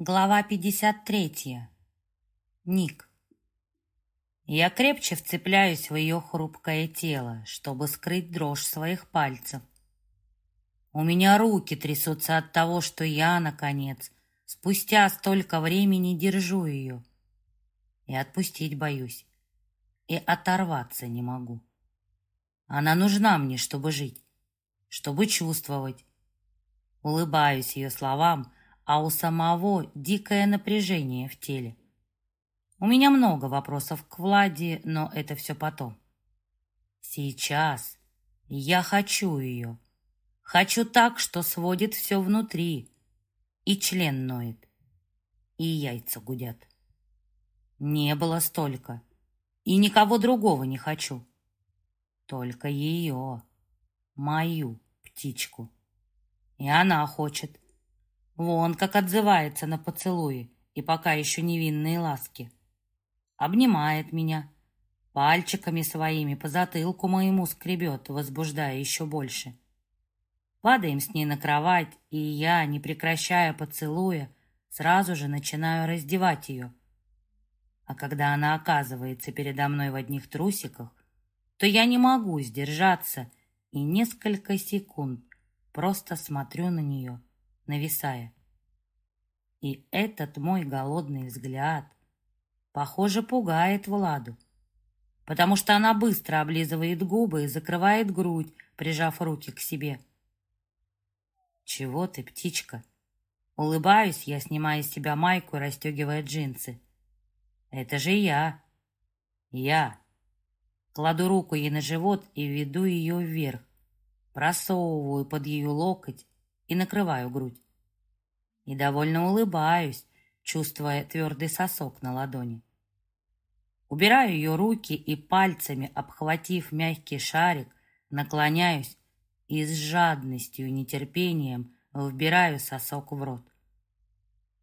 Глава 53. Ник. Я крепче вцепляюсь в ее хрупкое тело, чтобы скрыть дрожь своих пальцев. У меня руки трясутся от того, что я, наконец, спустя столько времени держу ее. И отпустить боюсь, и оторваться не могу. Она нужна мне, чтобы жить, чтобы чувствовать. Улыбаюсь ее словам, а у самого дикое напряжение в теле. У меня много вопросов к Владе, но это все потом. Сейчас я хочу ее. Хочу так, что сводит все внутри. И член ноет, и яйца гудят. Не было столько, и никого другого не хочу. Только ее, мою птичку. И она хочет. Вон как отзывается на поцелуи и пока еще невинные ласки. Обнимает меня, пальчиками своими по затылку моему скребет, возбуждая еще больше. Падаем с ней на кровать, и я, не прекращая поцелуя, сразу же начинаю раздевать ее. А когда она оказывается передо мной в одних трусиках, то я не могу сдержаться и несколько секунд просто смотрю на нее, нависая. И этот мой голодный взгляд, похоже, пугает Владу, потому что она быстро облизывает губы и закрывает грудь, прижав руки к себе. «Чего ты, птичка?» Улыбаюсь я, снимая с себя майку и расстегивая джинсы. «Это же я!» «Я!» Кладу руку ей на живот и веду ее вверх, просовываю под ее локоть и накрываю грудь. И довольно улыбаюсь, чувствуя твердый сосок на ладони. Убираю ее руки и пальцами, обхватив мягкий шарик, наклоняюсь и с жадностью и нетерпением вбираю сосок в рот.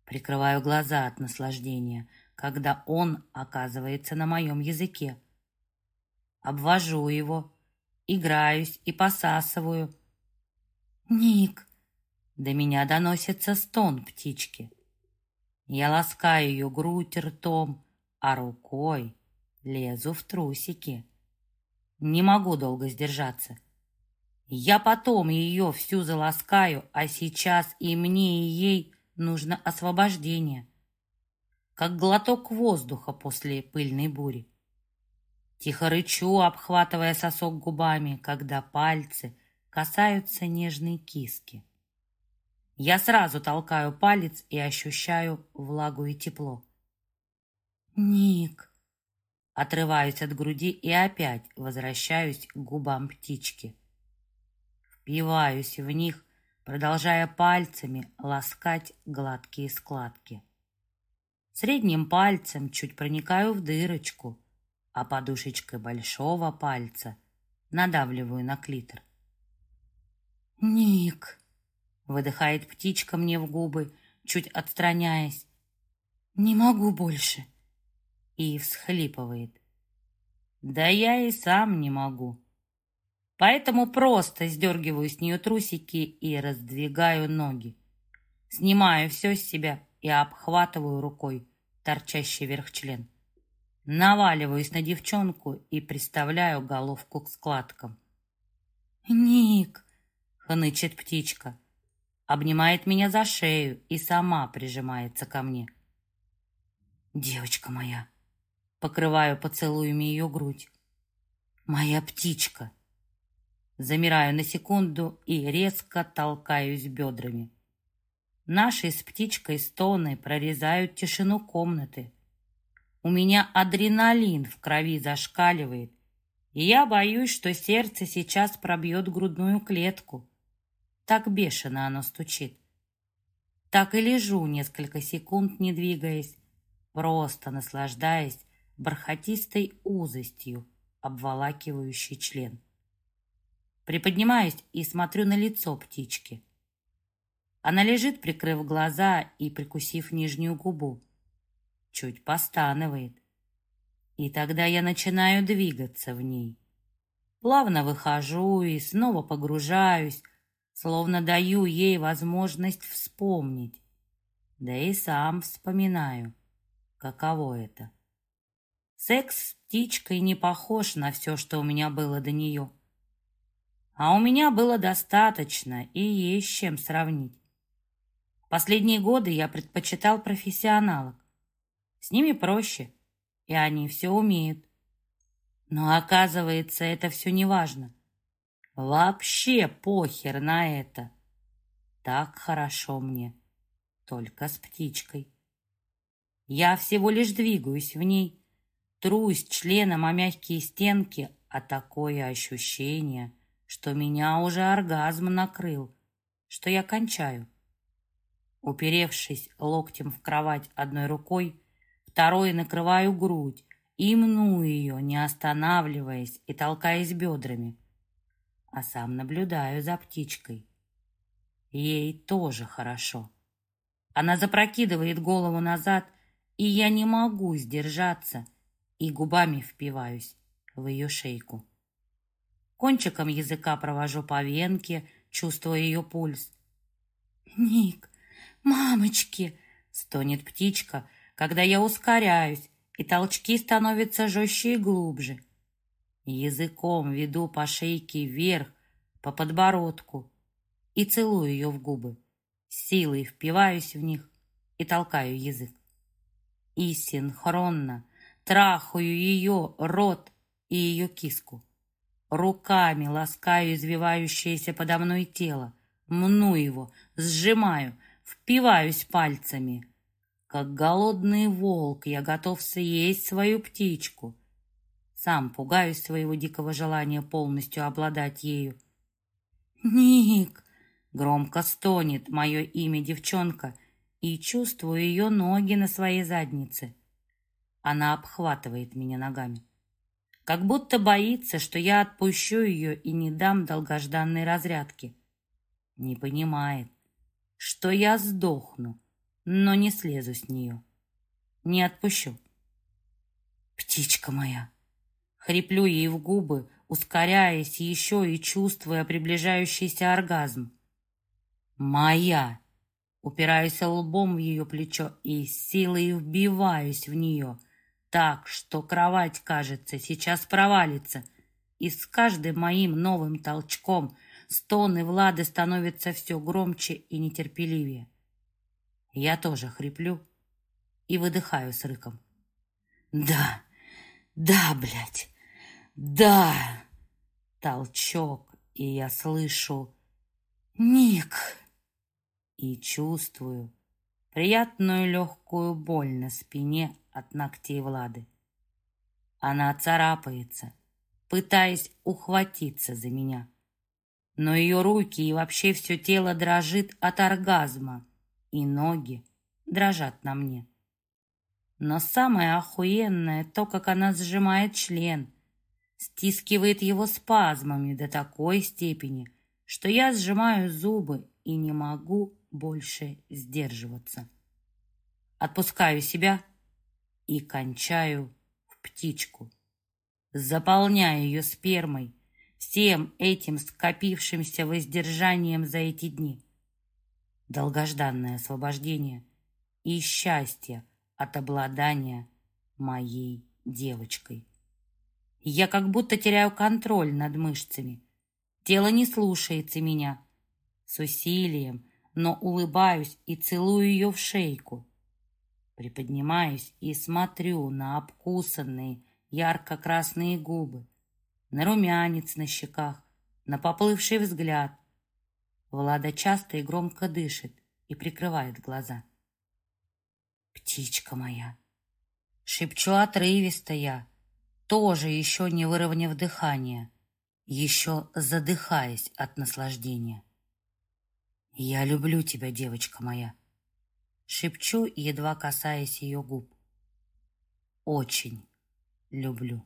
Прикрываю глаза от наслаждения, когда он оказывается на моем языке. Обвожу его, играюсь и посасываю. «Ник!» До меня доносится стон птички. Я ласкаю ее грудь ртом, а рукой лезу в трусики. Не могу долго сдержаться. Я потом ее всю заласкаю, а сейчас и мне, и ей нужно освобождение. Как глоток воздуха после пыльной бури. Тихо рычу, обхватывая сосок губами, когда пальцы касаются нежной киски. Я сразу толкаю палец и ощущаю влагу и тепло. «Ник!» Отрываюсь от груди и опять возвращаюсь к губам птички. Впиваюсь в них, продолжая пальцами ласкать гладкие складки. Средним пальцем чуть проникаю в дырочку, а подушечкой большого пальца надавливаю на клитор. «Ник!» — выдыхает птичка мне в губы, чуть отстраняясь. «Не могу больше!» И всхлипывает. «Да я и сам не могу!» Поэтому просто сдергиваю с нее трусики и раздвигаю ноги. Снимаю все с себя и обхватываю рукой торчащий вверх член. Наваливаюсь на девчонку и приставляю головку к складкам. «Ник!» — хнычет птичка. Обнимает меня за шею и сама прижимается ко мне. «Девочка моя!» Покрываю поцелуями ее грудь. «Моя птичка!» Замираю на секунду и резко толкаюсь бедрами. Наши с птичкой стоны прорезают тишину комнаты. У меня адреналин в крови зашкаливает, и я боюсь, что сердце сейчас пробьет грудную клетку. Так бешено оно стучит. Так и лежу несколько секунд, не двигаясь, просто наслаждаясь бархатистой узостью, обволакивающей член. Приподнимаюсь и смотрю на лицо птички. Она лежит, прикрыв глаза и прикусив нижнюю губу чуть постанывает. И тогда я начинаю двигаться в ней. Плавно выхожу и снова погружаюсь, словно даю ей возможность вспомнить. Да и сам вспоминаю, каково это. Секс с птичкой не похож на все, что у меня было до нее. А у меня было достаточно и есть чем сравнить. Последние годы я предпочитал профессионалок. С ними проще, и они все умеют. Но оказывается, это все не важно. Вообще похер на это. Так хорошо мне, только с птичкой. Я всего лишь двигаюсь в ней, трусь членом о мягкие стенки, а такое ощущение, что меня уже оргазм накрыл, что я кончаю. Уперевшись локтем в кровать одной рукой, второй накрываю грудь и мну ее, не останавливаясь и толкаясь бедрами а сам наблюдаю за птичкой. Ей тоже хорошо. Она запрокидывает голову назад, и я не могу сдержаться и губами впиваюсь в ее шейку. Кончиком языка провожу по венке, чувствуя ее пульс. «Ник, мамочки!» — стонет птичка, когда я ускоряюсь, и толчки становятся жестче и глубже. Языком веду по шейке вверх, по подбородку и целую ее в губы. Силой впиваюсь в них и толкаю язык. И синхронно трахаю ее рот и ее киску. Руками ласкаю извивающееся подо мной тело, мну его, сжимаю, впиваюсь пальцами. Как голодный волк я готов съесть свою птичку — сам пугаюсь своего дикого желания полностью обладать ею. «Ник!» — громко стонет мое имя девчонка, и чувствую ее ноги на своей заднице. Она обхватывает меня ногами. Как будто боится, что я отпущу ее и не дам долгожданной разрядки. Не понимает, что я сдохну, но не слезу с нее. Не отпущу. «Птичка моя!» Хриплю ей в губы, ускоряясь еще и чувствуя приближающийся оргазм. «Моя!» Упираюсь лбом в ее плечо и силой вбиваюсь в нее, так, что кровать, кажется, сейчас провалится. И с каждым моим новым толчком стоны Влады становятся все громче и нетерпеливее. Я тоже хриплю и выдыхаю с рыком. «Да, да, блядь, да! Толчок, и я слышу «Ник!» и чувствую приятную легкую боль на спине от ногтей Влады. Она царапается, пытаясь ухватиться за меня. Но ее руки и вообще все тело дрожит от оргазма, и ноги дрожат на мне. Но самое охуенное то, как она сжимает член, стискивает его спазмами до такой степени, что я сжимаю зубы и не могу больше сдерживаться. Отпускаю себя и кончаю в птичку. Заполняю ее спермой, всем этим скопившимся воздержанием за эти дни. Долгожданное освобождение и счастье от обладания моей девочкой. Я как будто теряю контроль над мышцами. Тело не слушается меня. С усилием, но улыбаюсь и целую ее в шейку. Приподнимаюсь и смотрю на обкусанные ярко-красные губы, на румянец на щеках, на поплывший взгляд. Влада часто и громко дышит и прикрывает глаза. «Птичка моя!» Шепчу отрывисто я, тоже еще не выровняв дыхание, еще задыхаясь от наслаждения. «Я люблю тебя, девочка моя», — шепчу, едва касаясь ее губ. «Очень люблю».